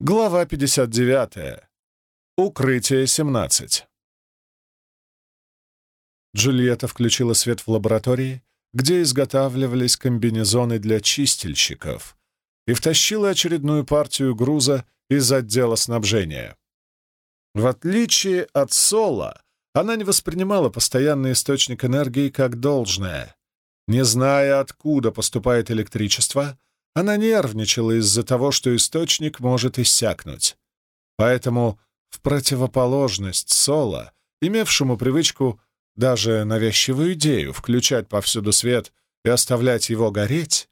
Глава 59. Укрытие 17. Джульетта включила свет в лаборатории, где изготавливались комбинезоны для чистильщиков, и втащила очередную партию груза из отдела снабжения. В отличие от Сола, она не воспринимала постоянный источник энергии как должное. Не зная, откуда поступает электричество, она нервничала из-за того, что источник может иссякнуть. Поэтому, в противоположность Соло, имевшему привычку даже навязчивую идею включать повсюду свет и оставлять его гореть,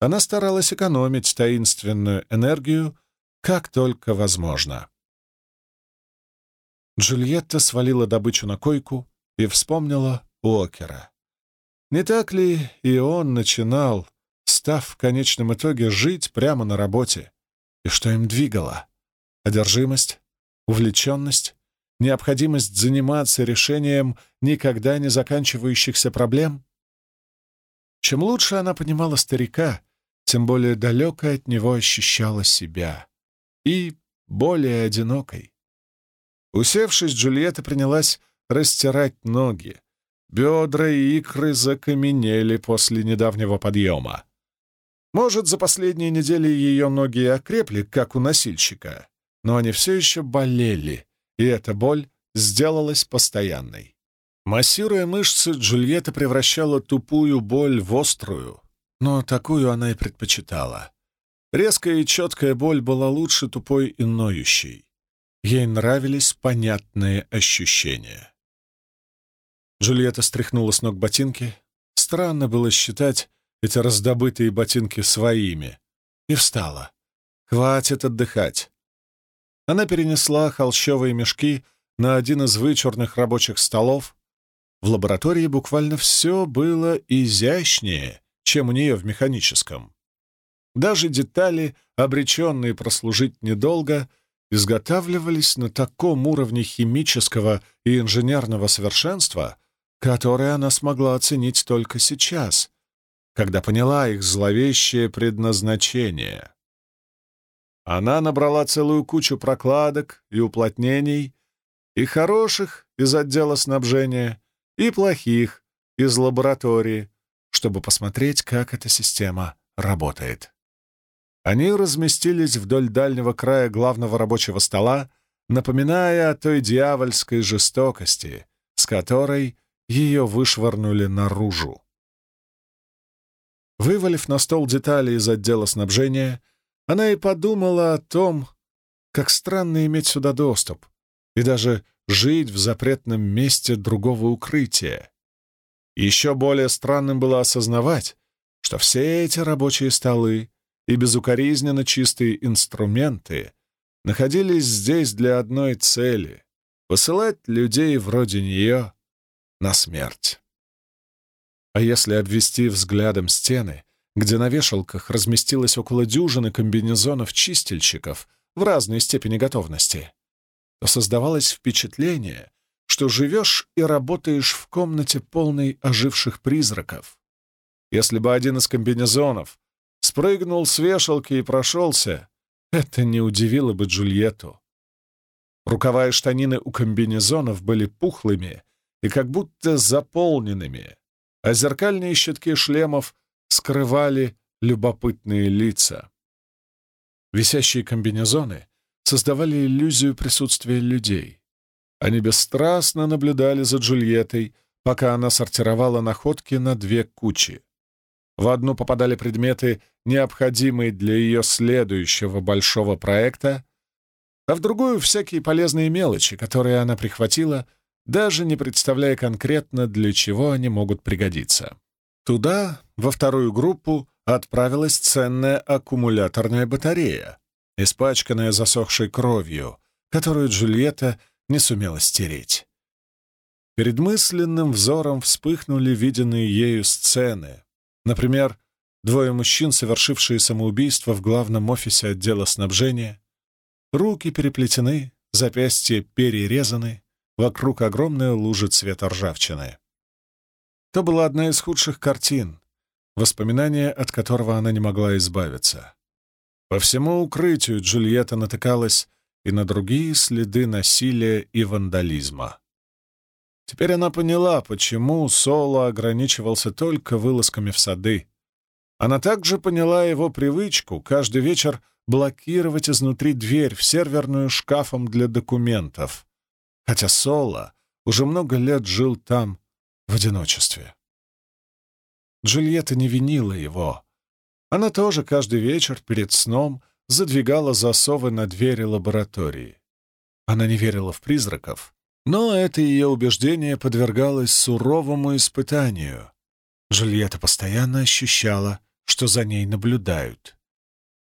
она старалась экономить таинственную энергию как только возможно. Джульетта свалила добычу на койку и вспомнила Уокера. Не так ли и он начинал став в конечном итоге жить прямо на работе. И что им двигало? Одержимость? Увлеченность? Необходимость заниматься решением никогда не заканчивающихся проблем? Чем лучше она понимала старика, тем более далеко от него ощущала себя. И более одинокой. Усевшись, Джульетта принялась растирать ноги. Бедра и икры закаменели после недавнего подъема. Может, за последние недели ее ноги окрепли, как у носильщика, но они все еще болели, и эта боль сделалась постоянной. Массируя мышцы, Джульетта превращала тупую боль в острую, но такую она и предпочитала. Резкая и четкая боль была лучше тупой и ноющей. Ей нравились понятные ощущения. Джульетта стряхнула с ног ботинки. Странно было считать, эти раздобытые ботинки своими, и встала. Хватит отдыхать. Она перенесла холщовые мешки на один из вычурных рабочих столов. В лаборатории буквально все было изящнее, чем у нее в механическом. Даже детали, обреченные прослужить недолго, изготавливались на таком уровне химического и инженерного совершенства, которое она смогла оценить только сейчас, когда поняла их зловещее предназначение. Она набрала целую кучу прокладок и уплотнений, и хороших из отдела снабжения, и плохих из лаборатории, чтобы посмотреть, как эта система работает. Они разместились вдоль дальнего края главного рабочего стола, напоминая о той дьявольской жестокости, с которой ее вышвырнули наружу. Вывалив на стол детали из отдела снабжения, она и подумала о том, как странно иметь сюда доступ и даже жить в запретном месте другого укрытия. Еще более странным было осознавать, что все эти рабочие столы и безукоризненно чистые инструменты находились здесь для одной цели — посылать людей вроде нее на смерть. А если обвести взглядом стены, где на вешалках разместилось около дюжины комбинезонов чистильщиков в разной степени готовности, то создавалось впечатление, что живешь и работаешь в комнате полной оживших призраков. Если бы один из комбинезонов спрыгнул с вешалки и прошелся, это не удивило бы Джульетту. Рукава и штанины у комбинезонов были пухлыми и как будто заполненными, а зеркальные щитки шлемов скрывали любопытные лица. Висящие комбинезоны создавали иллюзию присутствия людей. Они бесстрастно наблюдали за Джульеттой, пока она сортировала находки на две кучи. В одну попадали предметы, необходимые для ее следующего большого проекта, а в другую — всякие полезные мелочи, которые она прихватила даже не представляя конкретно, для чего они могут пригодиться. Туда, во вторую группу, отправилась ценная аккумуляторная батарея, испачканная засохшей кровью, которую Джульетта не сумела стереть. Перед мысленным взором вспыхнули виденные ею сцены. Например, двое мужчин, совершившие самоубийство в главном офисе отдела снабжения. Руки переплетены, запястья перерезаны, Вокруг огромная лужа цвета ржавчины. То была одна из худших картин, воспоминания от которого она не могла избавиться. По всему укрытию Джульетта натыкалась и на другие следы насилия и вандализма. Теперь она поняла, почему Соло ограничивался только вылазками в сады. Она также поняла его привычку каждый вечер блокировать изнутри дверь в серверную шкафом для документов, хотя Соло уже много лет жил там в одиночестве. Джульетта не винила его. Она тоже каждый вечер перед сном задвигала засовы на двери лаборатории. Она не верила в призраков, но это ее убеждение подвергалось суровому испытанию. Джульетта постоянно ощущала, что за ней наблюдают.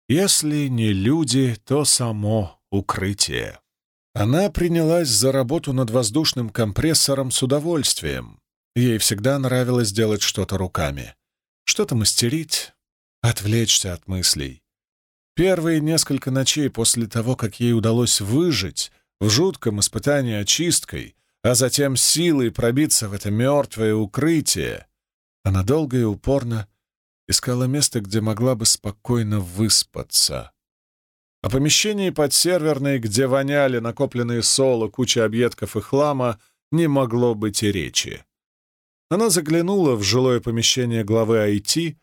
Если не люди, то само укрытие. Она принялась за работу над воздушным компрессором с удовольствием. Ей всегда нравилось делать что-то руками. Что-то мастерить, отвлечься от мыслей. Первые несколько ночей после того, как ей удалось выжить в жутком испытании очисткой, а затем силой пробиться в это мертвое укрытие, она долго и упорно искала место, где могла бы спокойно выспаться. О помещении под серверной, где воняли накопленные соло, куча объедков и хлама, не могло быть и речи. Она заглянула в жилое помещение главы IT,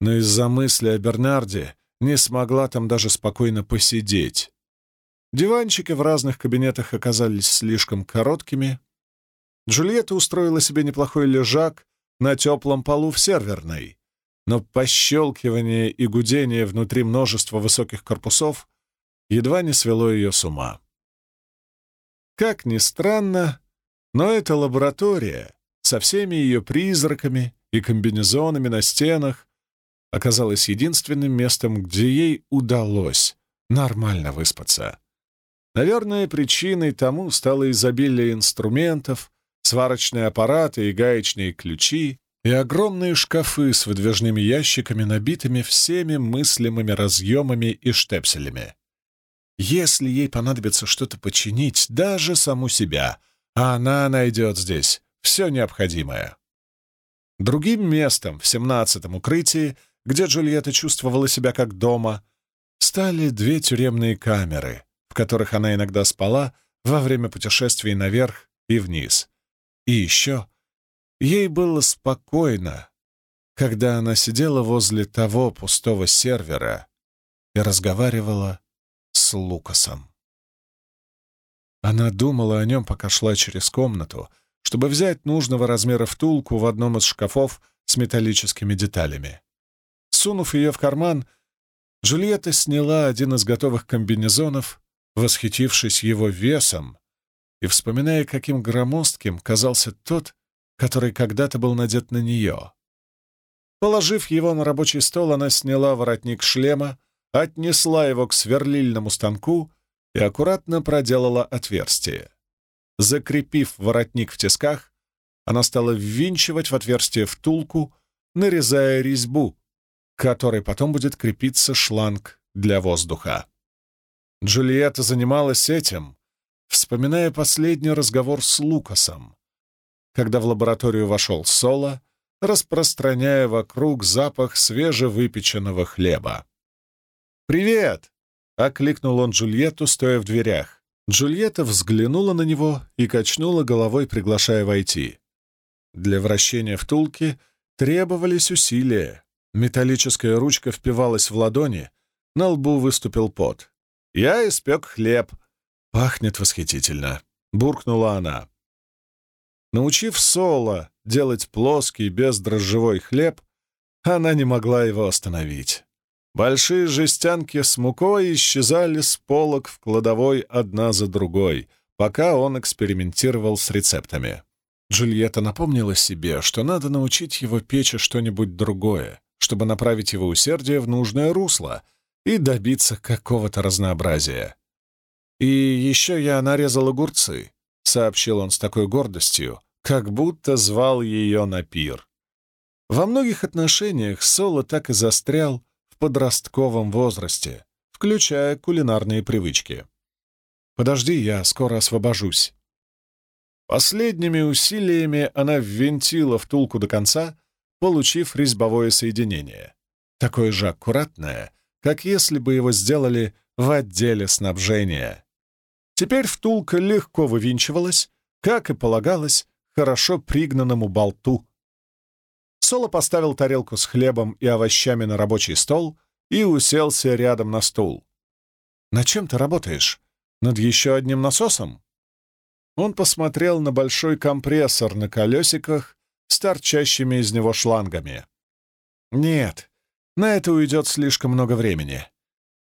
но из-за мысли о Бернарде не смогла там даже спокойно посидеть. Диванчики в разных кабинетах оказались слишком короткими. Джульетта устроила себе неплохой лежак на теплом полу в серверной, но пощелкивание и гудение внутри множества высоких корпусов едва не свело ее с ума. Как ни странно, но эта лаборатория со всеми ее призраками и комбинезонами на стенах оказалась единственным местом, где ей удалось нормально выспаться. Наверное, причиной тому стало изобилие инструментов, сварочные аппараты и гаечные ключи, и огромные шкафы с выдвижными ящиками, набитыми всеми мыслимыми разъемами и штепселями. Если ей понадобится что-то починить, даже саму себя, она найдет здесь все необходимое. Другим местом в семнадцатом укрытии, где Джульетта чувствовала себя как дома, стали две тюремные камеры, в которых она иногда спала во время путешествий наверх и вниз. И еще ей было спокойно, когда она сидела возле того пустого сервера и разговаривала с Лукасом. Она думала о нем, пока шла через комнату, чтобы взять нужного размера втулку в одном из шкафов с металлическими деталями. Сунув ее в карман, Джульетта сняла один из готовых комбинезонов, восхитившись его весом и вспоминая, каким громоздким казался тот, который когда-то был надет на нее. Положив его на рабочий стол, она сняла воротник шлема, отнесла его к сверлильному станку и аккуратно проделала отверстие. Закрепив воротник в тисках, она стала ввинчивать в отверстие втулку, нарезая резьбу, к которой потом будет крепиться шланг для воздуха. Джульетта занималась этим, вспоминая последний разговор с Лукасом, когда в лабораторию вошел Соло, распространяя вокруг запах свежевыпеченного хлеба. «Привет!» — окликнул он Джульетту, стоя в дверях. Джульетта взглянула на него и качнула головой, приглашая войти. Для вращения втулки требовались усилия. Металлическая ручка впивалась в ладони, на лбу выступил пот. «Я испек хлеб». «Пахнет восхитительно», — буркнула она. Научив Соло делать плоский, бездрожжевой хлеб, она не могла его остановить. Большие жестянки с мукой исчезали с полок в кладовой одна за другой, пока он экспериментировал с рецептами. Джульетта напомнила себе, что надо научить его печь что-нибудь другое, чтобы направить его усердие в нужное русло и добиться какого-то разнообразия. «И еще я нарезал огурцы», — сообщил он с такой гордостью, как будто звал ее на пир. Во многих отношениях Соло так и застрял подростковом возрасте, включая кулинарные привычки. «Подожди, я скоро освобожусь». Последними усилиями она ввинтила втулку до конца, получив резьбовое соединение. Такое же аккуратное, как если бы его сделали в отделе снабжения. Теперь втулка легко вывинчивалась, как и полагалось, хорошо пригнанному болту. Соло поставил тарелку с хлебом и овощами на рабочий стол и уселся рядом на стул. «На чем ты работаешь? Над еще одним насосом?» Он посмотрел на большой компрессор на колесиках с торчащими из него шлангами. «Нет, на это уйдет слишком много времени.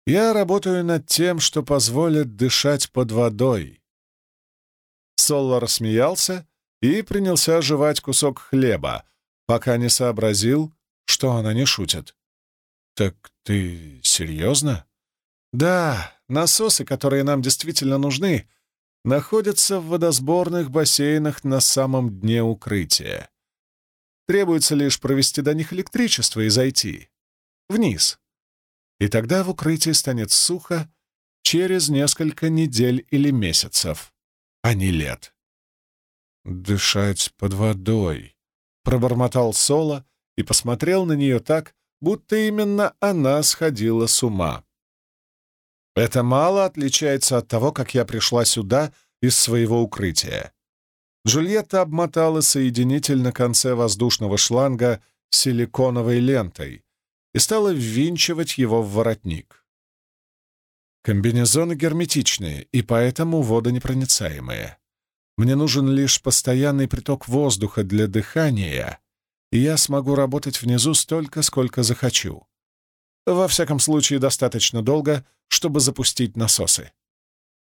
Я работаю над тем, что позволит дышать под водой». Соло рассмеялся и принялся жевать кусок хлеба, пока не сообразил, что она не шутит. «Так ты серьезно?» «Да, насосы, которые нам действительно нужны, находятся в водосборных бассейнах на самом дне укрытия. Требуется лишь провести до них электричество и зайти. Вниз. И тогда в укрытии станет сухо через несколько недель или месяцев, а не лет. «Дышать под водой», пробормотал Соло и посмотрел на нее так, будто именно она сходила с ума. Это мало отличается от того, как я пришла сюда из своего укрытия. Джульетта обмотала соединитель на конце воздушного шланга силиконовой лентой и стала ввинчивать его в воротник. Комбинезоны герметичные и поэтому водонепроницаемые. Мне нужен лишь постоянный приток воздуха для дыхания, и я смогу работать внизу столько, сколько захочу. Во всяком случае, достаточно долго, чтобы запустить насосы.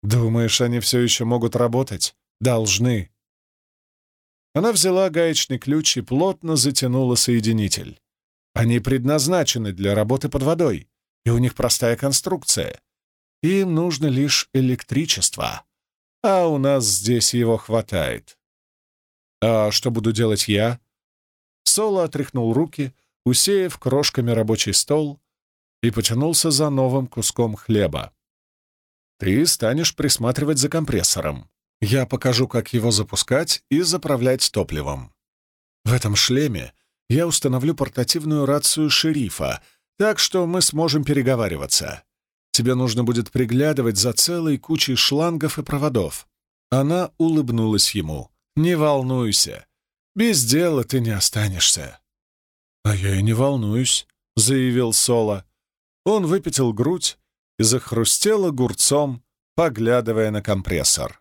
Думаешь, они все еще могут работать? Должны. Она взяла гаечный ключ и плотно затянула соединитель. Они предназначены для работы под водой, и у них простая конструкция. Им нужно лишь электричество а у нас здесь его хватает. А что буду делать я? Соло отряхнул руки, усеяв крошками рабочий стол, и потянулся за новым куском хлеба. Ты станешь присматривать за компрессором. Я покажу, как его запускать и заправлять топливом. В этом шлеме я установлю портативную рацию шерифа, так что мы сможем переговариваться. Тебе нужно будет приглядывать за целой кучей шлангов и проводов». Она улыбнулась ему. «Не волнуйся. Без дела ты не останешься». «А я и не волнуюсь», — заявил Соло. Он выпятил грудь и захрустел огурцом, поглядывая на компрессор.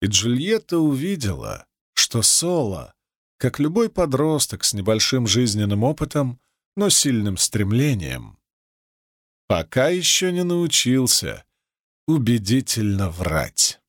И Джульетта увидела, что Соло, как любой подросток с небольшим жизненным опытом, но сильным стремлением, пока еще не научился убедительно врать.